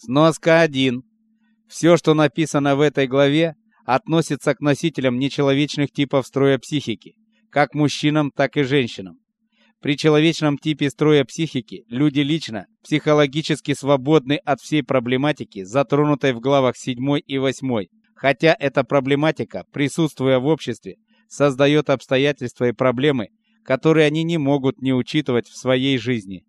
Сноска 1. Все, что написано в этой главе, относится к носителям нечеловечных типов строя психики, как мужчинам, так и женщинам. При человечном типе строя психики люди лично, психологически свободны от всей проблематики, затронутой в главах 7 и 8, хотя эта проблематика, присутствуя в обществе, создает обстоятельства и проблемы, которые они не могут не учитывать в своей жизни.